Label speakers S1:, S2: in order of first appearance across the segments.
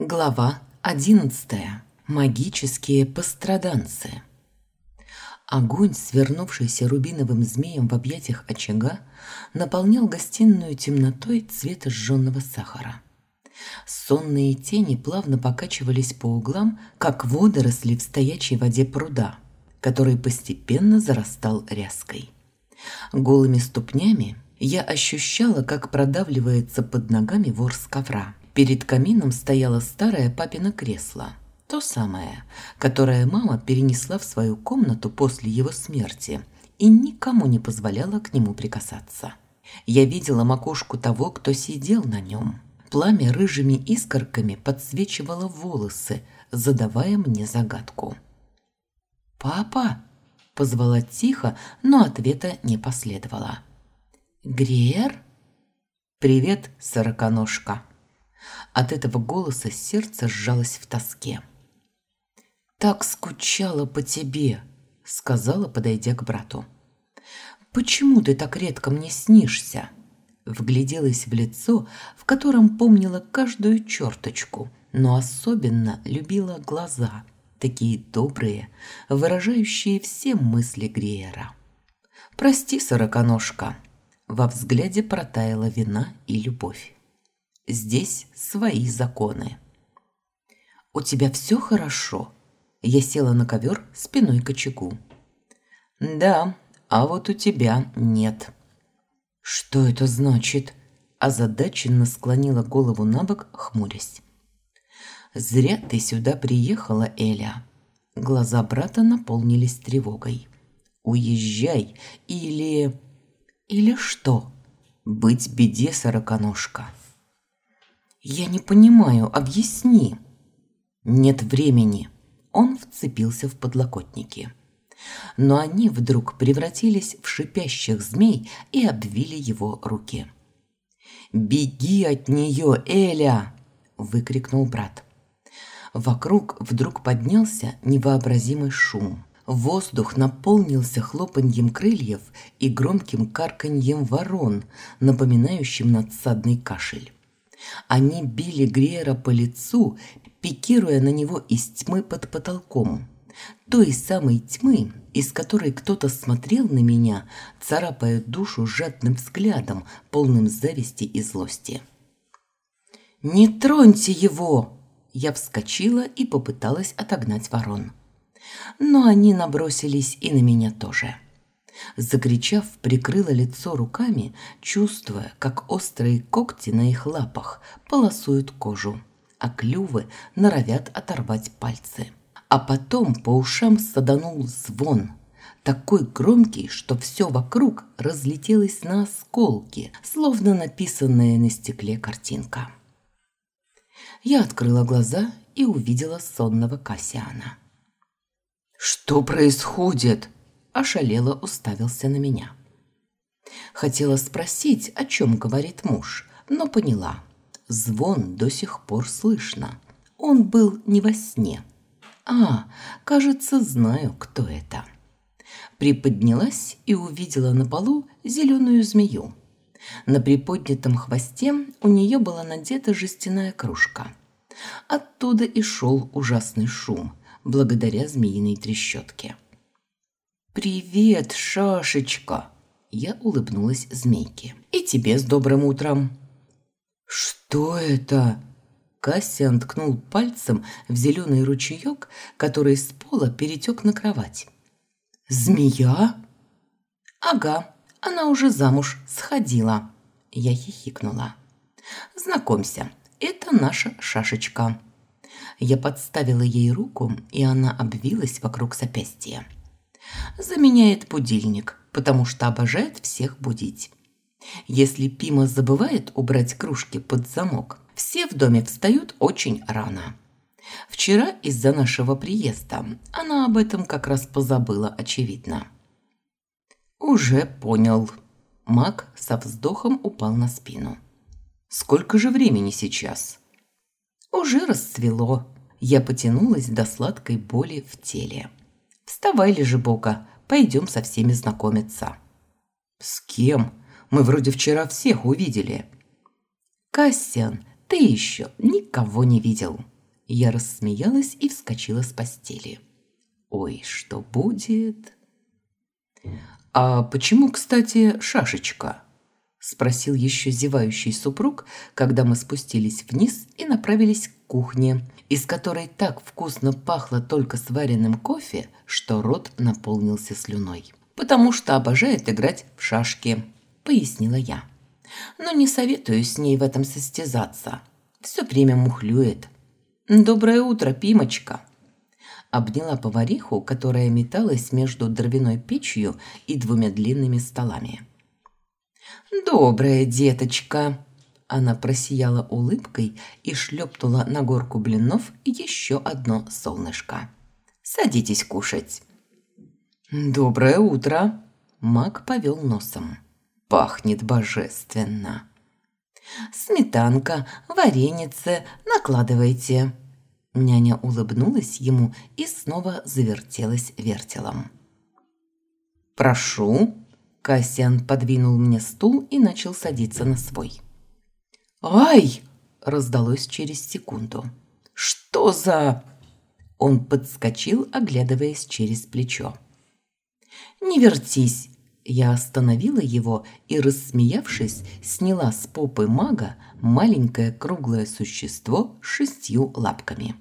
S1: Глава одиннадцатая. Магические постраданцы. Огонь, свернувшийся рубиновым змеем в объятиях очага, наполнял гостиную темнотой цвета сжженного сахара. Сонные тени плавно покачивались по углам, как водоросли в стоячей воде пруда, который постепенно зарастал ряской. Голыми ступнями я ощущала, как продавливается под ногами ворс ковра – Перед камином стояло старое папино кресло, то самое, которое мама перенесла в свою комнату после его смерти и никому не позволяла к нему прикасаться. Я видела макушку того, кто сидел на нем. Пламя рыжими искорками подсвечивало волосы, задавая мне загадку. «Папа!» – позвала тихо, но ответа не последовало. «Гриер?» «Привет, сороконожка!» От этого голоса сердце сжалось в тоске. «Так скучала по тебе», — сказала, подойдя к брату. «Почему ты так редко мне снишься?» Вгляделась в лицо, в котором помнила каждую черточку, но особенно любила глаза, такие добрые, выражающие все мысли Гриера. «Прости, сороконожка», — во взгляде протаяла вина и любовь. Здесь свои законы. «У тебя все хорошо?» Я села на ковер спиной к очагу. «Да, а вот у тебя нет». «Что это значит?» Озадаченно склонила голову на бок, хмурясь. «Зря ты сюда приехала, Эля». Глаза брата наполнились тревогой. «Уезжай или...» «Или что?» «Быть беде, сороконожка». «Я не понимаю, объясни». «Нет времени». Он вцепился в подлокотники. Но они вдруг превратились в шипящих змей и обвили его руки. «Беги от нее, Эля!» – выкрикнул брат. Вокруг вдруг поднялся невообразимый шум. Воздух наполнился хлопаньем крыльев и громким карканьем ворон, напоминающим надсадный кашель. Они били Гриера по лицу, пикируя на него из тьмы под потолком. Той самой тьмы, из которой кто-то смотрел на меня, царапая душу жадным взглядом, полным зависти и злости. «Не троньте его!» Я вскочила и попыталась отогнать ворон. Но они набросились и на меня тоже. Закричав, прикрыла лицо руками, чувствуя, как острые когти на их лапах полосуют кожу, а клювы норовят оторвать пальцы. А потом по ушам саданул звон, такой громкий, что все вокруг разлетелось на осколки, словно написанная на стекле картинка. Я открыла глаза и увидела сонного Кассиана. «Что происходит?» Ошалело уставился на меня. Хотела спросить, о чем говорит муж, но поняла. Звон до сих пор слышно. Он был не во сне. А, кажется, знаю, кто это. Приподнялась и увидела на полу зеленую змею. На приподнятом хвосте у нее была надета жестяная кружка. Оттуда и шел ужасный шум, благодаря змеиной трещотке. «Привет, Шашечка!» Я улыбнулась змейке. «И тебе с добрым утром!» «Что это?» Кассиан ткнул пальцем в зеленый ручеек, который с пола перетек на кровать. «Змея?» «Ага, она уже замуж сходила». Я хихикнула. «Знакомься, это наша Шашечка». Я подставила ей руку, и она обвилась вокруг запястья заменяет будильник, потому что обожает всех будить. Если Пима забывает убрать кружки под замок, все в доме встают очень рано. Вчера из-за нашего приезда она об этом как раз позабыла, очевидно. «Уже понял». Мак со вздохом упал на спину. «Сколько же времени сейчас?» «Уже расцвело». Я потянулась до сладкой боли в теле. Вставай, Лежебока, пойдем со всеми знакомиться». «С кем? Мы вроде вчера всех увидели». «Кассиан, ты еще никого не видел». Я рассмеялась и вскочила с постели. «Ой, что будет?» «А почему, кстати, шашечка?» – спросил еще зевающий супруг, когда мы спустились вниз и направились к кухне, из которой так вкусно пахло только сваренным кофе, что рот наполнился слюной. «Потому что обожает играть в шашки», – пояснила я. «Но не советую с ней в этом состязаться. Все время мухлюет». «Доброе утро, Пимочка!» Обняла повариху, которая металась между дровяной печью и двумя длинными столами. «Добрая деточка!» Она просияла улыбкой и шлепнула на горку блинов еще одно солнышко. «Садитесь кушать!» «Доброе утро!» Мак повел носом. «Пахнет божественно!» «Сметанка, варенице, накладывайте!» Няня улыбнулась ему и снова завертелась вертелом. «Прошу!» Кассиан подвинул мне стул и начал садиться на свой. «Ай!» – раздалось через секунду. «Что за...» Он подскочил, оглядываясь через плечо. «Не вертись!» Я остановила его и, рассмеявшись, сняла с попы мага маленькое круглое существо с шестью лапками.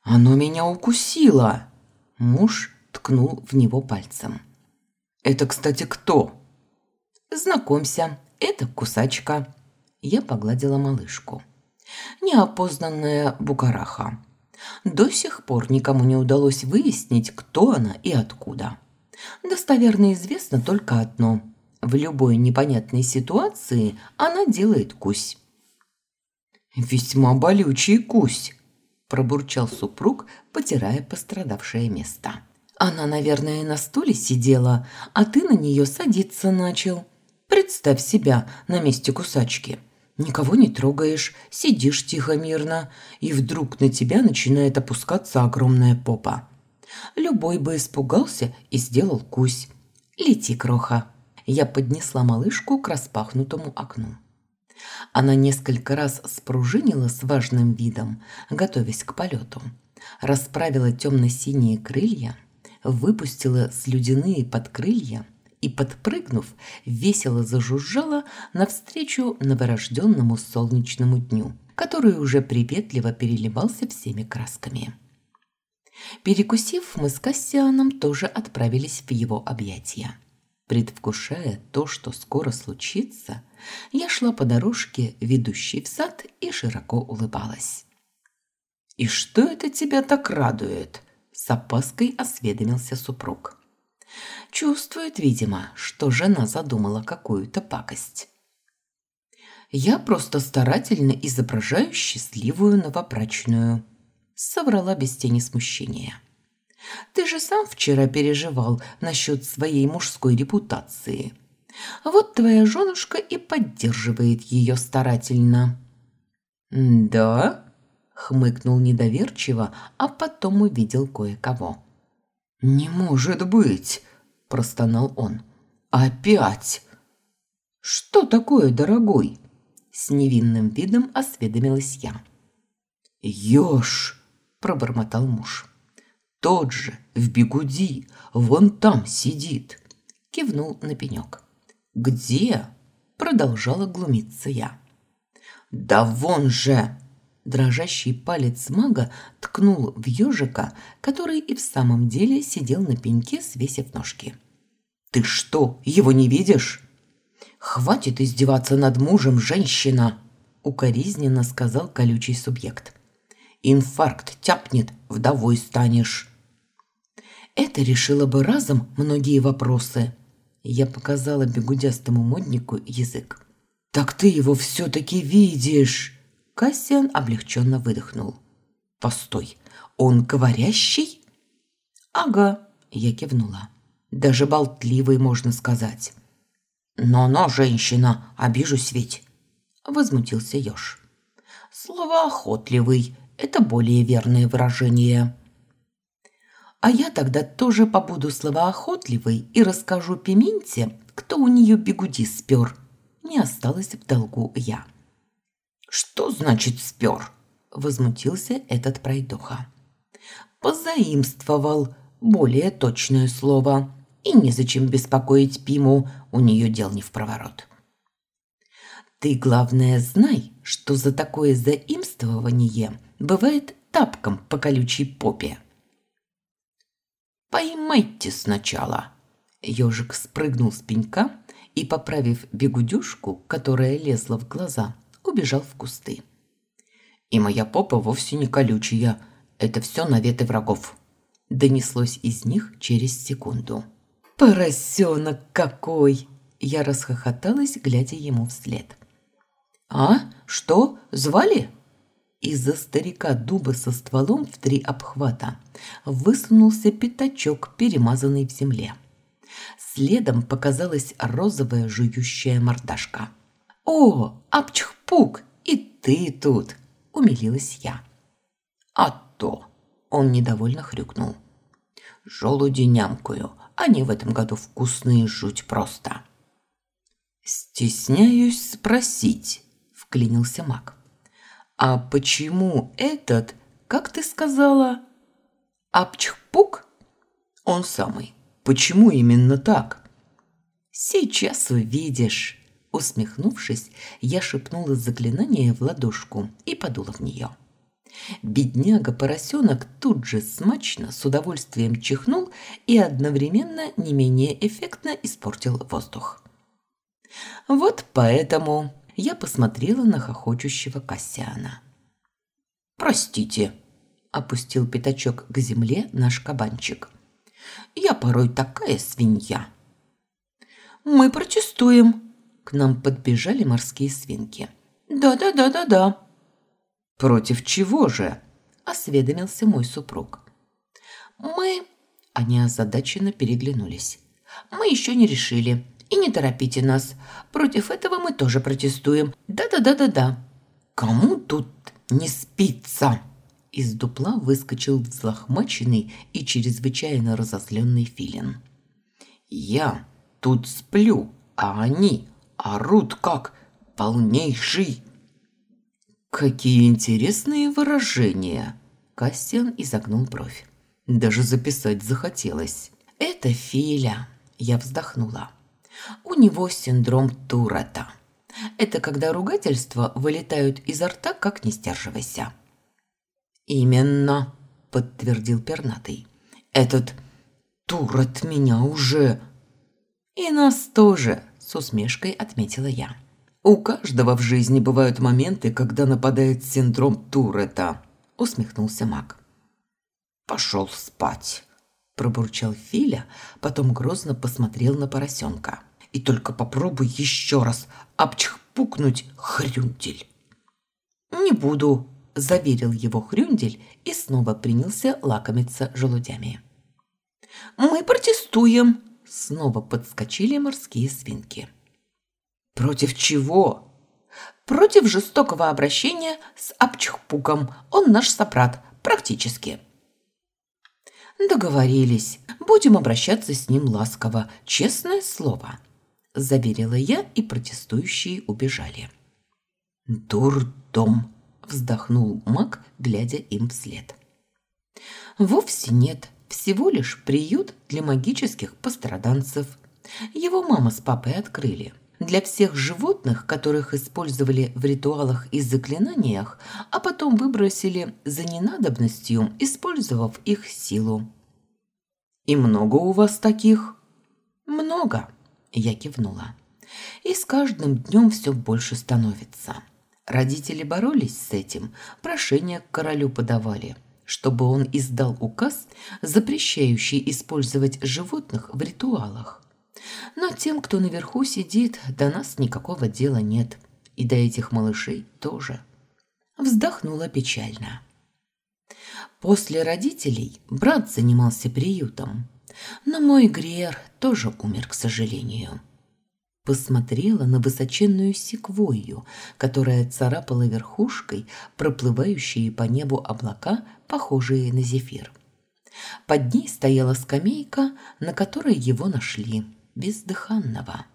S1: «Оно меня укусило!» Муж ткнул в него пальцем. «Это, кстати, кто?» «Знакомься, это кусачка». Я погладила малышку. Неопознанная букараха. До сих пор никому не удалось выяснить, кто она и откуда. Достоверно известно только одно. В любой непонятной ситуации она делает кусь. «Весьма болючий кусь», – пробурчал супруг, потирая пострадавшее место. Она, наверное, на стуле сидела, а ты на нее садиться начал. Представь себя на месте кусачки. Никого не трогаешь, сидишь тихо-мирно, и вдруг на тебя начинает опускаться огромная попа. Любой бы испугался и сделал кусь. «Лети, кроха!» Я поднесла малышку к распахнутому окну. Она несколько раз спружинила с важным видом, готовясь к полету. Расправила темно-синие крылья – выпустила слюдяные подкрылья и, подпрыгнув, весело зажужжала навстречу новорожденному солнечному дню, который уже приветливо переливался всеми красками. Перекусив, мы с Кассианом тоже отправились в его объятия. Предвкушая то, что скоро случится, я шла по дорожке, ведущей в сад, и широко улыбалась. «И что это тебя так радует?» С опаской осведомился супруг. Чувствует, видимо, что жена задумала какую-то пакость. Я просто старательно изображаю счастливую новобрачную. Соврала без тени смущения. Ты же сам вчера переживал насчет своей мужской репутации. Вот твоя женушка и поддерживает ее старательно. «Да?» Хмыкнул недоверчиво, а потом увидел кое-кого. «Не может быть!» – простонал он. «Опять!» «Что такое, дорогой?» С невинным видом осведомилась я. «Ёж!» – пробормотал муж. «Тот же, в бегуди, вон там сидит!» Кивнул на пенек. «Где?» – продолжала глумиться я. «Да вон же!» Дрожащий палец мага ткнул в ежика, который и в самом деле сидел на пеньке, свесив ножки. «Ты что, его не видишь?» «Хватит издеваться над мужем, женщина!» – укоризненно сказал колючий субъект. «Инфаркт тяпнет, вдовой станешь». Это решило бы разом многие вопросы. Я показала бегудястому моднику язык. «Так ты его все-таки видишь!» Кассиан облегченно выдохнул. «Постой, он говорящий?» «Ага», – я кивнула. «Даже болтливый, можно сказать». «Но-но, женщина, обижусь ведь!» – возмутился Ёж. «Словоохотливый – это более верное выражение». «А я тогда тоже побуду словоохотливой и расскажу Пименте, кто у нее бегуди спер». Не осталось в долгу я. «Что значит спер?» – возмутился этот пройдоха. «Позаимствовал, более точное слово, и незачем беспокоить Пиму, у нее дел не в проворот». «Ты, главное, знай, что за такое заимствование бывает тапком по колючей попе». «Поймайте сначала!» Ежик спрыгнул с пенька и, поправив бегудюшку, которая лезла в глаза, убежал в кусты. «И моя попа вовсе не колючая. Это все наветы врагов», – донеслось из них через секунду. «Поросенок какой!» – я расхохоталась, глядя ему вслед. «А? Что? Звали?» Из-за старика дуба со стволом в три обхвата высунулся пятачок, перемазанный в земле. Следом показалась розовая жующая мордашка. «О, апчхпук, и ты тут!» – умилилась я. «А то!» – он недовольно хрюкнул. «Желуди нямкую, они в этом году вкусные жуть просто!» «Стесняюсь спросить», – вклинился маг. «А почему этот, как ты сказала, Апчхпук?» «Он самый. Почему именно так?» «Сейчас увидишь». Усмехнувшись, я шепнула заклинание в ладошку и подула в нее. Бедняга-поросенок тут же смачно, с удовольствием чихнул и одновременно не менее эффектно испортил воздух. Вот поэтому я посмотрела на хохочущего Кассиана. «Простите», – опустил пятачок к земле наш кабанчик. «Я порой такая свинья». «Мы протестуем», – к нам подбежали морские свинки. «Да-да-да-да-да». «Против чего же?» – осведомился мой супруг. «Мы...» – они озадаченно переглянулись. «Мы еще не решили. И не торопите нас. Против этого мы тоже протестуем. Да-да-да-да-да. Кому тут не спится?» Из дупла выскочил взлохмаченный и чрезвычайно разозленный филин. «Я тут сплю, а они орут как полнейший...» «Какие интересные выражения!» Кассиан изогнул бровь. Даже записать захотелось. «Это Филя!» Я вздохнула. У него синдром Туретта. Это когда ругательства вылетают изо рта, как не сдерживайся. «Именно», – подтвердил пернатый. «Этот Турет меня уже...» «И нас тоже», – с усмешкой отметила я. «У каждого в жизни бывают моменты, когда нападает синдром Туретта», – усмехнулся маг. «Пошел спать», – пробурчал Филя, потом грозно посмотрел на поросенка. И только попробуй еще раз обчхпукнуть хрюндель. «Не буду», – заверил его хрюндель и снова принялся лакомиться желудями. «Мы протестуем», – снова подскочили морские свинки. «Против чего?» «Против жестокого обращения с обчхпуком. Он наш сопрат, практически». «Договорились. Будем обращаться с ним ласково, честное слово» заверила я, и протестующие убежали. «Дурдом!» – вздохнул маг, глядя им вслед. «Вовсе нет, всего лишь приют для магических постраданцев. Его мама с папой открыли. Для всех животных, которых использовали в ритуалах и заклинаниях, а потом выбросили за ненадобностью, использовав их силу». «И много у вас таких?» «Много», я кивнула. И с каждым днем все больше становится. Родители боролись с этим, прошение к королю подавали, чтобы он издал указ, запрещающий использовать животных в ритуалах. Но тем, кто наверху сидит, до нас никакого дела нет. И до этих малышей тоже. Вздохнула печально. После родителей брат занимался приютом. Но мой Гриер тоже умер, к сожалению. Посмотрела на высоченную секвойю, которая царапала верхушкой проплывающие по небу облака, похожие на зефир. Под ней стояла скамейка, на которой его нашли, бездыханного.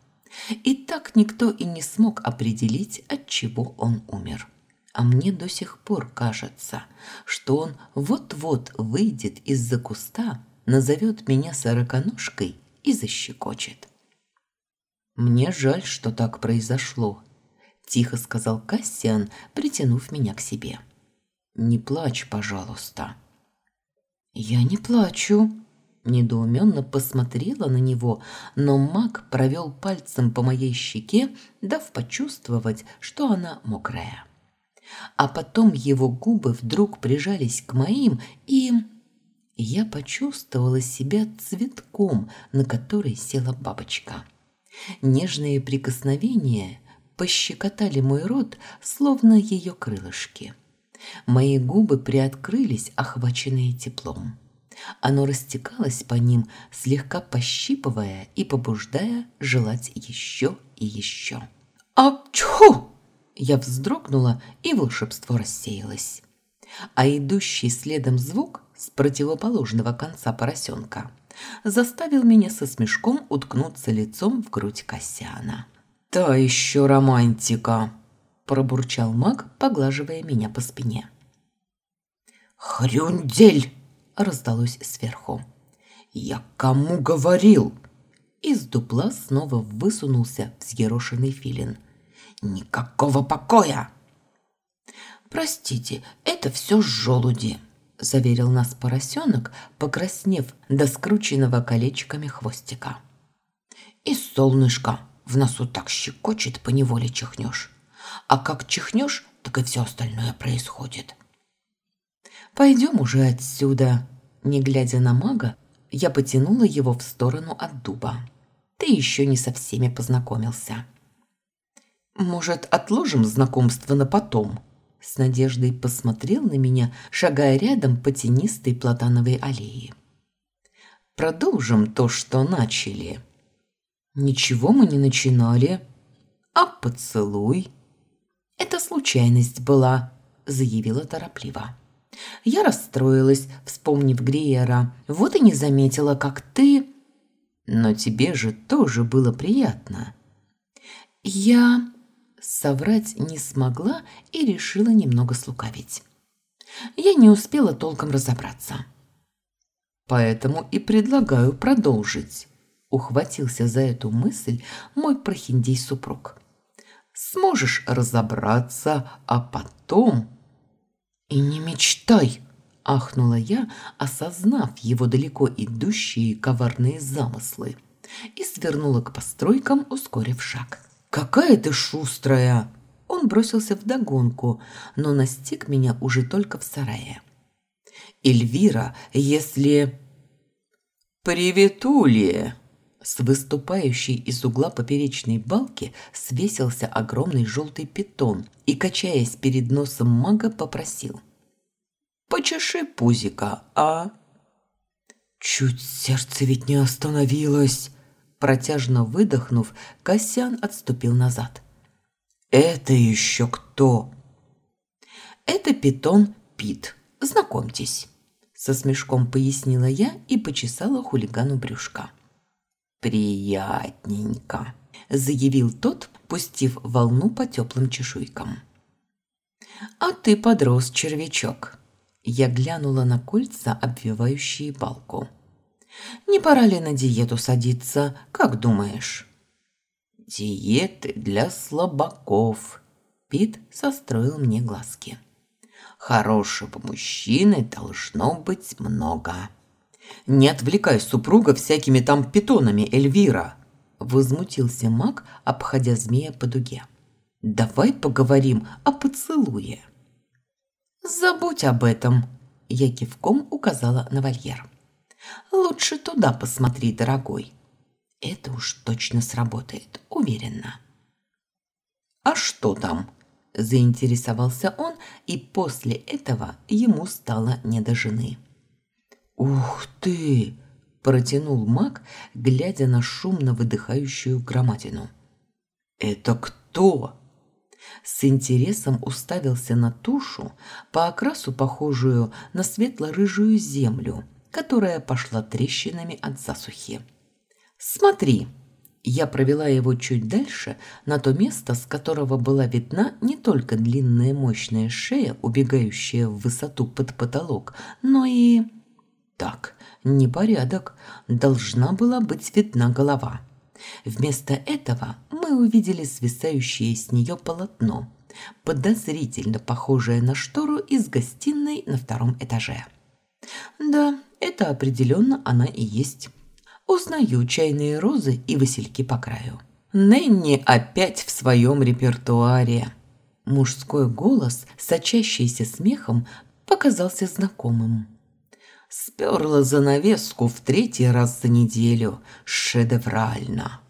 S1: И так никто и не смог определить, от чего он умер. А мне до сих пор кажется, что он вот-вот выйдет из-за куста, назовет меня сороконожкой и защекочет. «Мне жаль, что так произошло», – тихо сказал Кассиан, притянув меня к себе. «Не плачь, пожалуйста». «Я не плачу», – недоуменно посмотрела на него, но маг провел пальцем по моей щеке, дав почувствовать, что она мокрая. А потом его губы вдруг прижались к моим, и... Я почувствовала себя цветком, на который села бабочка. Нежные прикосновения пощекотали мой рот, словно ее крылышки. Мои губы приоткрылись, охваченные теплом. Оно растекалось по ним, слегка пощипывая и побуждая желать еще и еще. «Апчху!» Я вздрогнула, и волшебство рассеялось. А идущий следом звук с противоположного конца поросенка заставил меня со смешком уткнуться лицом в грудь Касьяна. «Та еще романтика!» – пробурчал маг, поглаживая меня по спине. «Хрюндель!» – раздалось сверху. «Я кому говорил?» Из дупла снова высунулся взъерошенный филин – Никакого покоя. Простите, это все желуди, заверил нас поросенок, покраснев до скрученного колечками хвостика. И солнышко в носу так щекочет, поневоле чихнешь. А как чихнешь, так и все остальное происходит. Пойдем уже отсюда. Не глядя на мага, я потянула его в сторону от дуба. Ты еще не со всеми познакомился. «Может, отложим знакомство на потом?» С надеждой посмотрел на меня, шагая рядом по тенистой платановой аллее. «Продолжим то, что начали». «Ничего мы не начинали». «А поцелуй?» «Это случайность была», – заявила торопливо. Я расстроилась, вспомнив Гриера. Вот и не заметила, как ты... Но тебе же тоже было приятно. Я... Соврать не смогла и решила немного слукавить. Я не успела толком разобраться. Поэтому и предлагаю продолжить. Ухватился за эту мысль мой прохиндей-супруг. Сможешь разобраться, а потом... И не мечтай, ахнула я, осознав его далеко идущие коварные замыслы, и свернула к постройкам, ускорив шаг. «Какая ты шустрая!» Он бросился в догонку, но настиг меня уже только в сарае. «Эльвира, если...» «Приветулье!» С выступающей из угла поперечной балки свесился огромный желтый питон и, качаясь перед носом мага, попросил. «Почеши пузика, а?» Чуть сердце ведь не остановилось. Протяжно выдохнув, Касьян отступил назад. «Это еще кто?» «Это питон Пит. Знакомьтесь», – со смешком пояснила я и почесала хулигану брюшка. «Приятненько», – заявил тот, пустив волну по теплым чешуйкам. «А ты подрос, червячок». Я глянула на кольца, обвивающие балку. Не пора ли на диету садиться, как думаешь? Диеты для слабаков. Пит состроил мне глазки. Хорошего мужчины должно быть много. Не отвлекай супруга всякими там питонами, Эльвира, возмутился маг, обходя змея по дуге. Давай поговорим о поцелуе. Забудь об этом, я кивком указала на вольер. Лучше туда посмотри, дорогой. Это уж точно сработает, уверенно. А что там? Заинтересовался он, и после этого ему стало не до жены. Ух ты! Протянул маг, глядя на шумно выдыхающую громадину. Это кто? С интересом уставился на тушу, по окрасу похожую на светло-рыжую землю – которая пошла трещинами от засухи. «Смотри!» Я провела его чуть дальше, на то место, с которого была видна не только длинная мощная шея, убегающая в высоту под потолок, но и... Так, непорядок, должна была быть видна голова. Вместо этого мы увидели свисающее с нее полотно, подозрительно похожее на штору из гостиной на втором этаже. Да, это определенно она и есть. Узнаю чайные розы и васильки по краю. Нэнни опять в своем репертуаре. Мужской голос, сочащийся смехом, показался знакомым. Сперла занавеску в третий раз за неделю. Шедеврально.